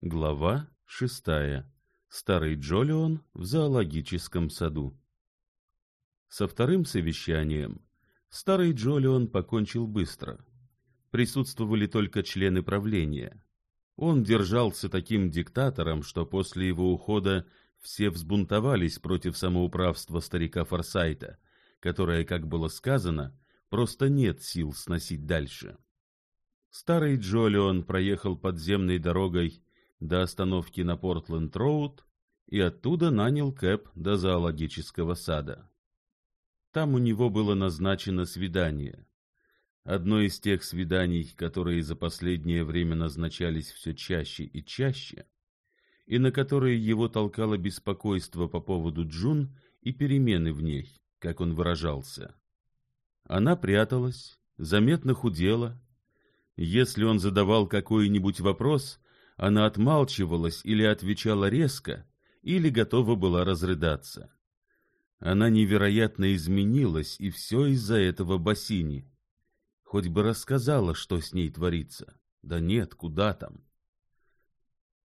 Глава шестая. Старый Джолион в зоологическом саду. Со вторым совещанием старый Джолион покончил быстро. Присутствовали только члены правления. Он держался таким диктатором, что после его ухода все взбунтовались против самоуправства старика Форсайта, которое, как было сказано, просто нет сил сносить дальше. Старый Джолион проехал подземной дорогой до остановки на Портленд-Роуд и оттуда нанял Кэп до зоологического сада. Там у него было назначено свидание. Одно из тех свиданий, которые за последнее время назначались все чаще и чаще, и на которые его толкало беспокойство по поводу Джун и перемены в ней, как он выражался. Она пряталась, заметно худела. Если он задавал какой-нибудь вопрос, она отмалчивалась или отвечала резко, или готова была разрыдаться. Она невероятно изменилась, и все из-за этого бассейни. Хоть бы рассказала, что с ней творится. Да нет, куда там.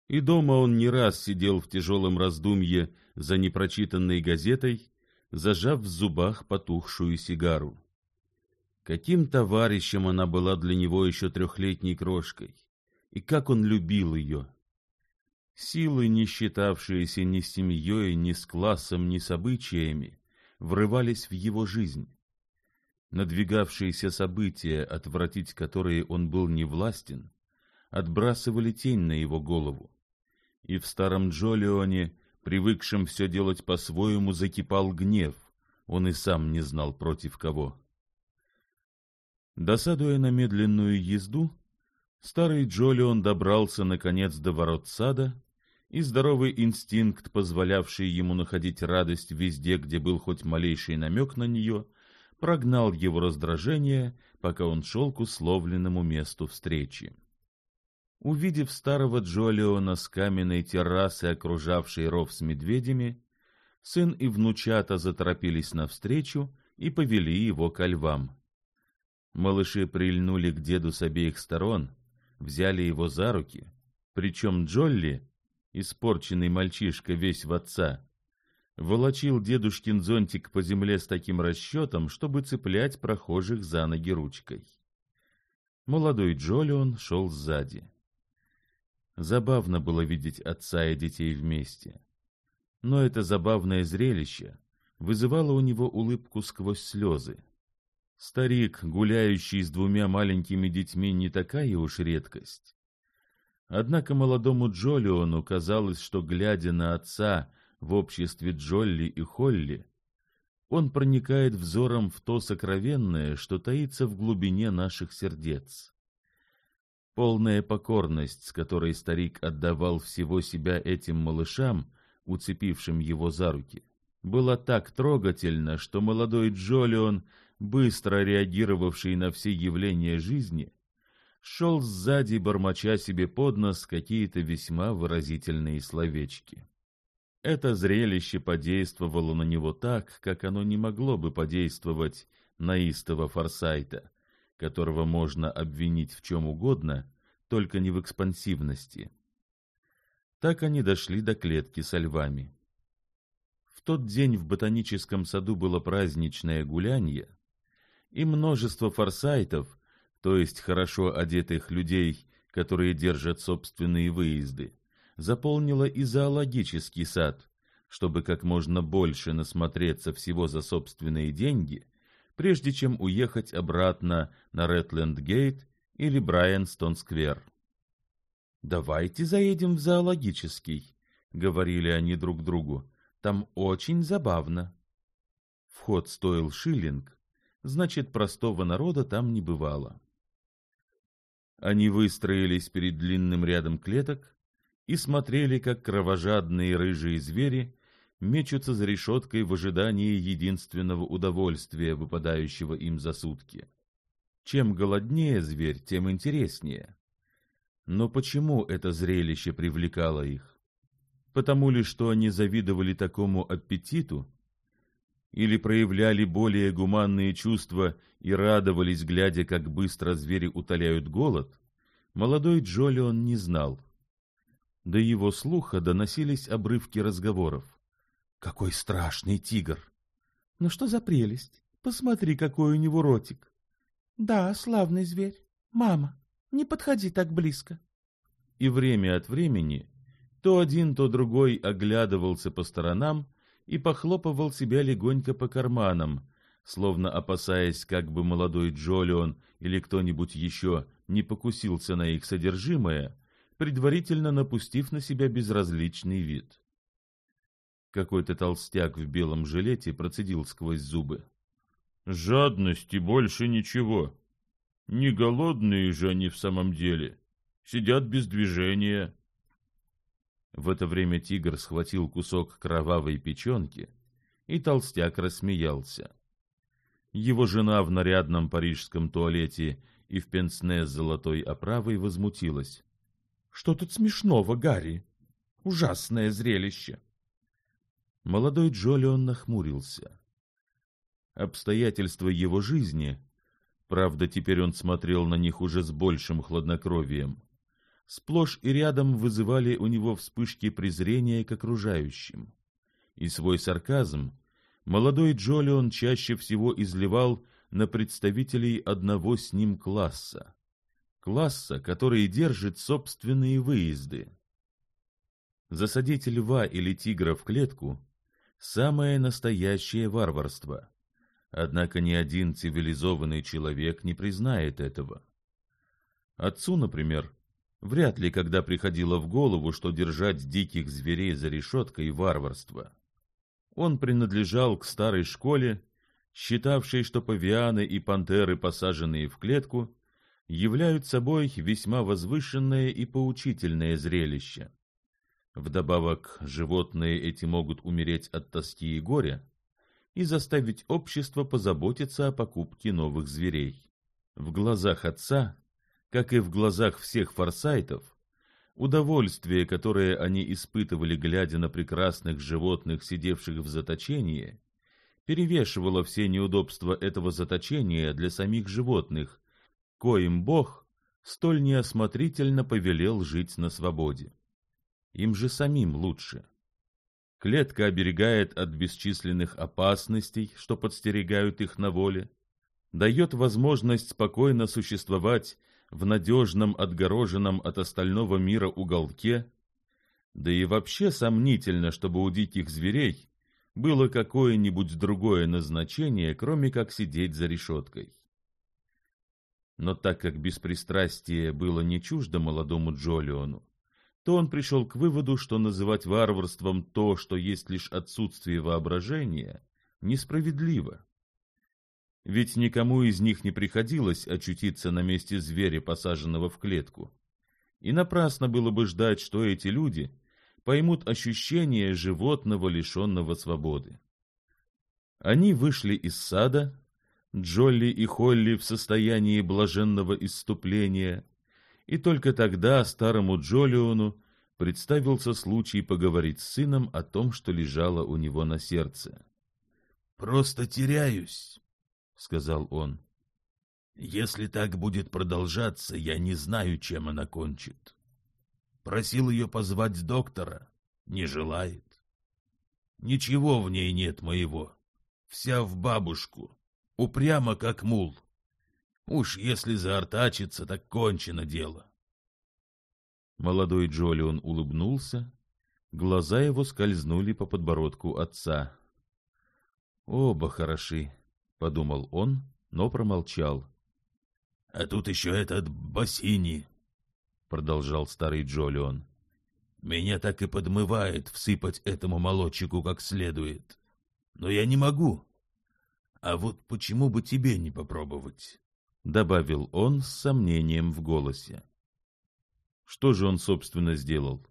И дома он не раз сидел в тяжелом раздумье за непрочитанной газетой, зажав в зубах потухшую сигару. Каким товарищем она была для него еще трехлетней крошкой и как он любил ее. Силы, не считавшиеся ни с семьей, ни с классом, ни с обычаями, врывались в его жизнь. Надвигавшиеся события, отвратить которые он был невластен, отбрасывали тень на его голову. И в старом Джолионе, привыкшем все делать по-своему, закипал гнев, он и сам не знал против кого. Досадуя на медленную езду, Старый Джолион добрался, наконец, до ворот сада, и здоровый инстинкт, позволявший ему находить радость везде, где был хоть малейший намек на нее, прогнал его раздражение, пока он шел к условленному месту встречи. Увидев старого Джолиона с каменной террасой, окружавшей ров с медведями, сын и внучата заторопились навстречу и повели его ко львам. Малыши прильнули к деду с обеих сторон — взяли его за руки, причем Джолли, испорченный мальчишка весь в отца, волочил дедушкин зонтик по земле с таким расчетом, чтобы цеплять прохожих за ноги ручкой. Молодой Джолион шел сзади. Забавно было видеть отца и детей вместе. Но это забавное зрелище вызывало у него улыбку сквозь слезы. Старик, гуляющий с двумя маленькими детьми, не такая уж редкость. Однако молодому Джолиону казалось, что, глядя на отца в обществе Джолли и Холли, он проникает взором в то сокровенное, что таится в глубине наших сердец. Полная покорность, с которой старик отдавал всего себя этим малышам, уцепившим его за руки, была так трогательна, что молодой Джолион быстро реагировавший на все явления жизни, шел сзади, бормоча себе под нос какие-то весьма выразительные словечки. Это зрелище подействовало на него так, как оно не могло бы подействовать на истого Форсайта, которого можно обвинить в чем угодно, только не в экспансивности. Так они дошли до клетки со львами. В тот день в ботаническом саду было праздничное гулянье, и множество форсайтов, то есть хорошо одетых людей, которые держат собственные выезды, заполнило и зоологический сад, чтобы как можно больше насмотреться всего за собственные деньги, прежде чем уехать обратно на Рэтленд-гейт или Брайанстон-сквер. «Давайте заедем в зоологический», — говорили они друг другу. «Там очень забавно». Вход стоил шиллинг, значит, простого народа там не бывало. Они выстроились перед длинным рядом клеток и смотрели, как кровожадные рыжие звери мечутся за решеткой в ожидании единственного удовольствия, выпадающего им за сутки. Чем голоднее зверь, тем интереснее. Но почему это зрелище привлекало их? Потому ли, что они завидовали такому аппетиту, или проявляли более гуманные чувства и радовались, глядя, как быстро звери утоляют голод, молодой Джолион не знал. До его слуха доносились обрывки разговоров. «Какой страшный тигр!» «Ну что за прелесть! Посмотри, какой у него ротик!» «Да, славный зверь! Мама, не подходи так близко!» И время от времени то один, то другой оглядывался по сторонам, и похлопывал себя легонько по карманам, словно опасаясь, как бы молодой Джолион или кто-нибудь еще не покусился на их содержимое, предварительно напустив на себя безразличный вид. Какой-то толстяк в белом жилете процедил сквозь зубы. «Жадность и больше ничего. Не голодные же они в самом деле. Сидят без движения». В это время тигр схватил кусок кровавой печенки, и толстяк рассмеялся. Его жена в нарядном парижском туалете и в пенсне с золотой оправой возмутилась. — Что тут смешного, Гарри? Ужасное зрелище! Молодой Джолион нахмурился. Обстоятельства его жизни, правда, теперь он смотрел на них уже с большим хладнокровием, Сплошь и рядом вызывали у него вспышки презрения к окружающим. И свой сарказм молодой Джолион чаще всего изливал на представителей одного с ним класса. Класса, который держит собственные выезды. Засадить льва или тигра в клетку – самое настоящее варварство. Однако ни один цивилизованный человек не признает этого. Отцу, например, Вряд ли, когда приходило в голову, что держать диких зверей за решеткой — варварство. Он принадлежал к старой школе, считавшей, что павианы и пантеры, посаженные в клетку, являют собой весьма возвышенное и поучительное зрелище. Вдобавок, животные эти могут умереть от тоски и горя и заставить общество позаботиться о покупке новых зверей. В глазах отца как и в глазах всех форсайтов, удовольствие, которое они испытывали, глядя на прекрасных животных, сидевших в заточении, перевешивало все неудобства этого заточения для самих животных, коим Бог столь неосмотрительно повелел жить на свободе. Им же самим лучше. Клетка оберегает от бесчисленных опасностей, что подстерегают их на воле, дает возможность спокойно существовать в надежном отгороженном от остального мира уголке, да и вообще сомнительно, чтобы у диких зверей было какое-нибудь другое назначение, кроме как сидеть за решеткой. Но так как беспристрастие было не чуждо молодому Джолиону, то он пришел к выводу, что называть варварством то, что есть лишь отсутствие воображения, несправедливо ведь никому из них не приходилось очутиться на месте зверя, посаженного в клетку. И напрасно было бы ждать, что эти люди поймут ощущение животного, лишенного свободы. Они вышли из сада, Джолли и Холли в состоянии блаженного исступления, и только тогда старому Джолиону представился случай поговорить с сыном о том, что лежало у него на сердце. «Просто теряюсь», сказал он. Если так будет продолжаться, я не знаю, чем она кончит. Просил ее позвать доктора. Не желает. Ничего в ней нет моего. Вся в бабушку. Упрямо, как мул. Уж если заортачится, так кончено дело. Молодой Джолион улыбнулся. Глаза его скользнули по подбородку отца. Оба хороши, подумал он, но промолчал. «А тут еще этот бассейни!» — продолжал старый Джолион. «Меня так и подмывает всыпать этому молодчику как следует. Но я не могу. А вот почему бы тебе не попробовать?» — добавил он с сомнением в голосе. «Что же он, собственно, сделал?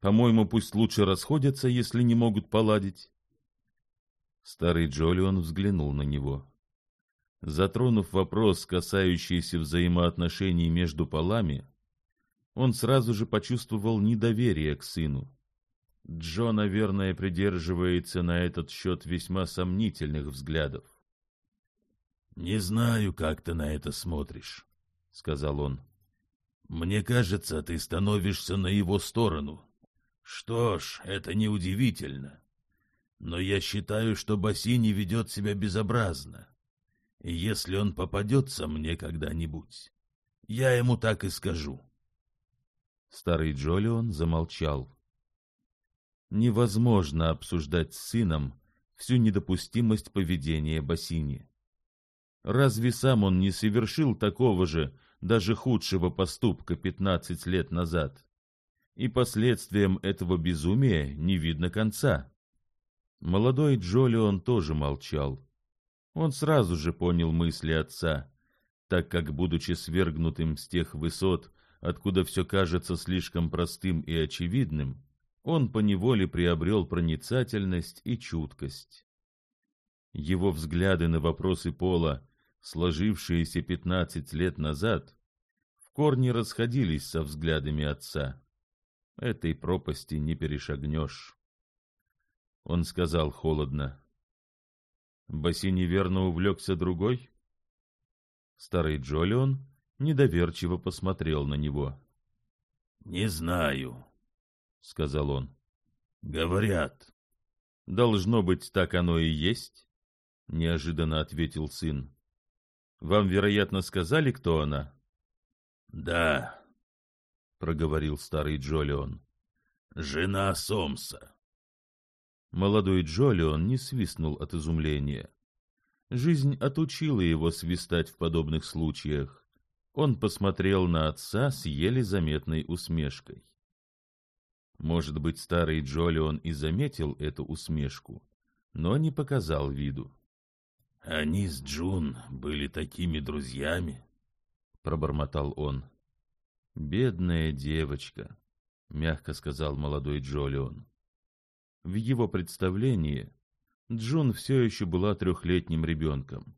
По-моему, пусть лучше расходятся, если не могут поладить. Старый Джолион взглянул на него. Затронув вопрос, касающийся взаимоотношений между полами, он сразу же почувствовал недоверие к сыну. Джо, наверное, придерживается на этот счет весьма сомнительных взглядов. «Не знаю, как ты на это смотришь», — сказал он. «Мне кажется, ты становишься на его сторону. Что ж, это неудивительно но я считаю, что Бассини ведет себя безобразно. Если он попадется мне когда-нибудь, я ему так и скажу. Старый Джолион замолчал. Невозможно обсуждать с сыном всю недопустимость поведения Бассини. Разве сам он не совершил такого же, даже худшего поступка 15 лет назад? И последствиям этого безумия не видно конца. Молодой Джолион тоже молчал. Он сразу же понял мысли отца, так как, будучи свергнутым с тех высот, откуда все кажется слишком простым и очевидным, он поневоле приобрел проницательность и чуткость. Его взгляды на вопросы пола, сложившиеся пятнадцать лет назад, в корне расходились со взглядами отца. Этой пропасти не перешагнешь. Он сказал холодно. «Бассини верно увлекся другой?» Старый Джолион недоверчиво посмотрел на него. «Не знаю», — сказал он. «Говорят». «Должно быть, так оно и есть», — неожиданно ответил сын. «Вам, вероятно, сказали, кто она?» «Да», — проговорил старый Джолион. «Жена Сомса». Молодой Джолион не свистнул от изумления. Жизнь отучила его свистать в подобных случаях. Он посмотрел на отца с еле заметной усмешкой. Может быть, старый Джолион и заметил эту усмешку, но не показал виду. — Они с Джун были такими друзьями, — пробормотал он. — Бедная девочка, — мягко сказал молодой Джолион. В его представлении Джун все еще была трехлетним ребенком.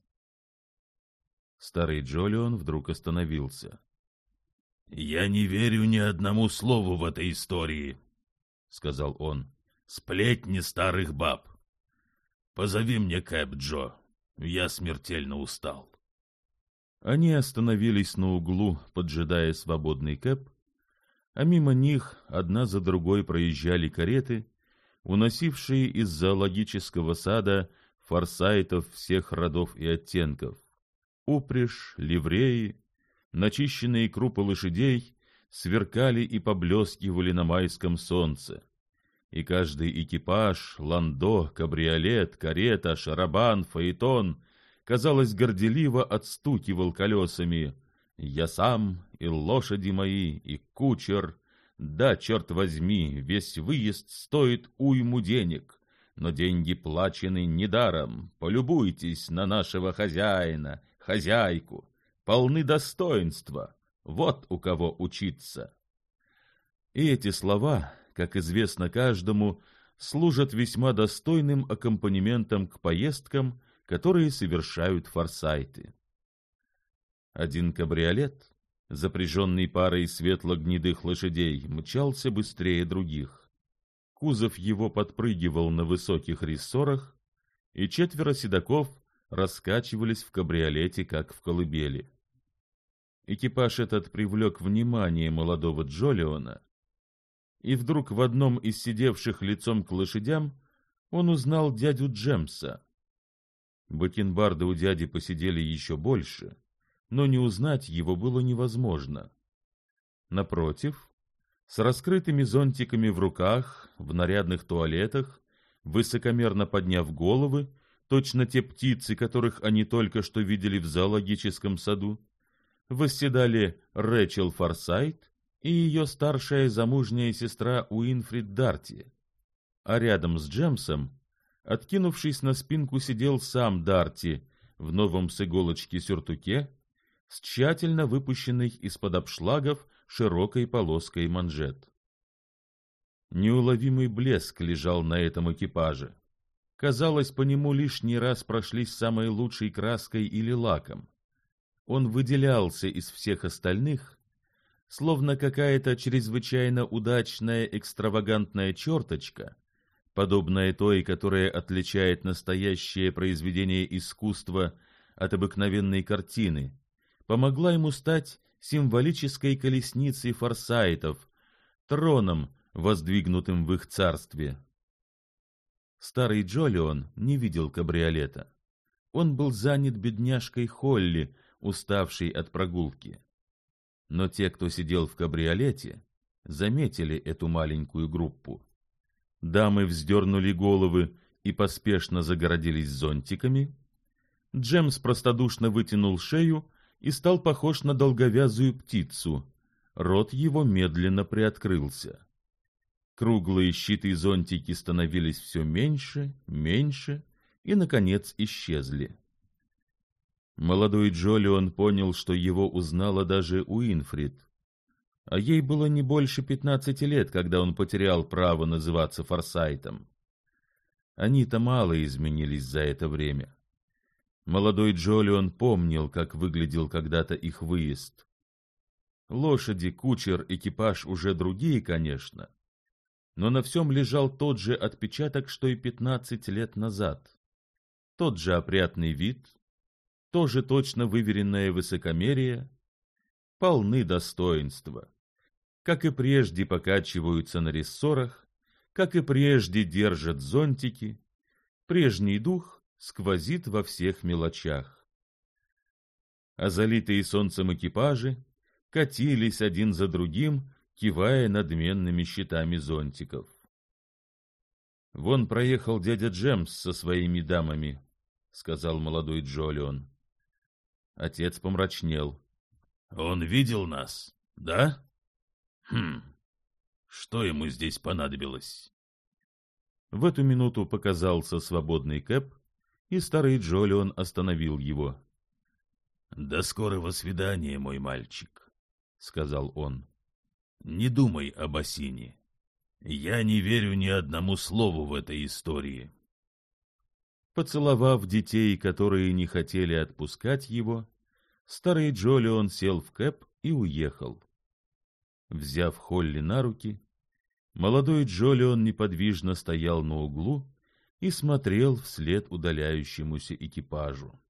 Старый Джолион вдруг остановился. — Я не верю ни одному слову в этой истории, — сказал он. — Сплетни старых баб. Позови мне Кэп Джо. Я смертельно устал. Они остановились на углу, поджидая свободный Кэп, а мимо них одна за другой проезжали кареты — уносившие из зоологического сада форсайтов всех родов и оттенков, упряжь, ливреи, начищенные крупы лошадей сверкали и поблескивали на майском солнце, и каждый экипаж, ландо, кабриолет, карета, шарабан, фаэтон, казалось, горделиво отстукивал колесами. «Я сам, и лошади мои, и кучер, да, черт возьми, весь выезд стоит уйму денег, но деньги плачены недаром. Полюбуйтесь на нашего хозяина, хозяйку, полны достоинства. Вот у кого учиться. И эти слова, как известно каждому, служат весьма достойным аккомпанементом к поездкам, которые совершают форсайты. Один кабриолет Запряженный парой светло-гнедых лошадей мчался быстрее других. Кузов его подпрыгивал на высоких рессорах, и четверо седаков раскачивались в кабриолете, как в колыбели. Экипаж этот привлек внимание молодого Джолиона, и вдруг в одном из сидевших лицом к лошадям он узнал дядю Джемса. Бакенбарды у дяди посидели еще больше, но не узнать его было невозможно. Напротив, с раскрытыми зонтиками в руках, в нарядных туалетах, высокомерно подняв головы, точно те птицы, которых они только что видели в зоологическом саду, восседали Рэчел Форсайт и ее старшая замужняя сестра Уинфрид Дарти. А рядом с Джемсом, откинувшись на спинку, сидел сам Дарти в новом с иголочки сюртуке с тщательно выпущенной из-под обшлагов широкой полоской манжет. Неуловимый блеск лежал на этом экипаже. Казалось, по нему лишний раз прошлись самой лучшей краской или лаком. Он выделялся из всех остальных, словно какая-то чрезвычайно удачная экстравагантная черточка, подобная той, которая отличает настоящее произведение искусства от обыкновенной картины, помогла ему стать символической колесницей форсайтов, троном, воздвигнутым в их царстве. Старый Джолион не видел кабриолета. Он был занят бедняжкой Холли, уставшей от прогулки. Но те, кто сидел в кабриолете, заметили эту маленькую группу. Дамы вздернули головы и поспешно загородились зонтиками. Джемс простодушно вытянул шею, и стал похож на долговязую птицу. Рот его медленно приоткрылся. Круглые щиты и зонтики становились все меньше, меньше и, наконец, исчезли. Молодой Джолион понял, что его узнала даже Уинфрид. А ей было не больше пятнадцати лет, когда он потерял право называться Форсайтом. Они-то мало изменились за это время. — Молодой Джолион помнил, как выглядел когда-то их выезд. Лошади, кучер, экипаж уже другие, конечно, но на всем лежал тот же отпечаток, что и пятнадцать лет назад. Тот же опрятный вид, тоже точно выверенное высокомерие, полны достоинства. Как и прежде покачиваются на рессорах, как и прежде держат зонтики, прежний дух сквозит во всех мелочах. А залитые солнцем экипажи катились один за другим, кивая надменными щитами зонтиков. «Вон проехал дядя Джемс со своими дамами», — сказал молодой Джолион. Отец помрачнел. «Он видел нас, да? Хм, что ему здесь понадобилось?» В эту минуту показался свободный Кэп и старый Джолион остановил его. «До скорого свидания, мой мальчик», — сказал он. «Не думай об осине. Я не верю ни одному слову в этой истории». Поцеловав детей, которые не хотели отпускать его, старый Джолион сел в кэп и уехал. Взяв Холли на руки, молодой Джолион неподвижно стоял на углу, и смотрел вслед удаляющемуся экипажу.